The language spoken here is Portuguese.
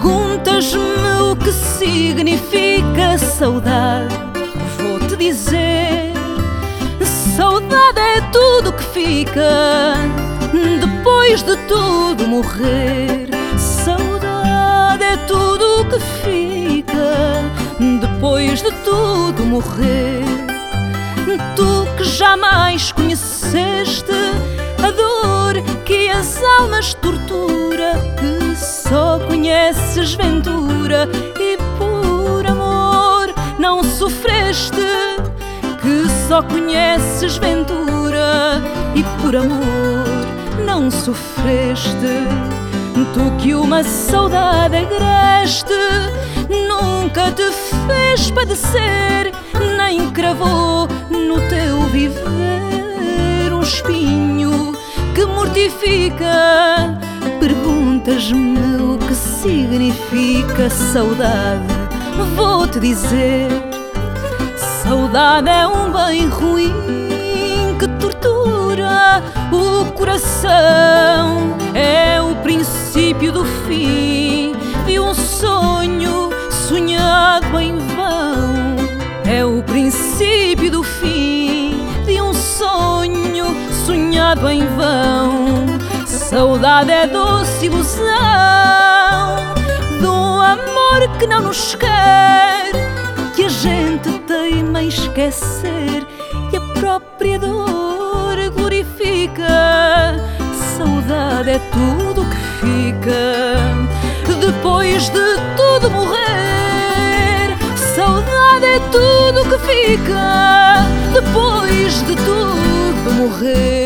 Perguntas-me o que significa saudade. Vou-te dizer: saudade é tudo que fica depois de tudo morrer. Saudade é tudo que fica depois de tudo morrer. Tu que jamais conheceste a dor que as almas tortura, conheces ventura e por amor não sofreste, que só conheces ventura e por amor não sofreste. Tu que uma saudade agreste nunca te fez padecer, nem cravou no teu viver um espinho que mortifica. Perguntas-me o que significa saudade. Vou-te dizer: saudade é um bem ruim que tortura o coração. É o princípio do fim de um sonho sonhado em vão. É o princípio do fim de um sonho sonhado em vão. Saudade é doce ilusão do amor que não nos quer, que a gente teima esquecer e a própria dor glorifica. Saudade é tudo que fica depois de tudo morrer. Saudade é tudo que fica depois de tudo morrer.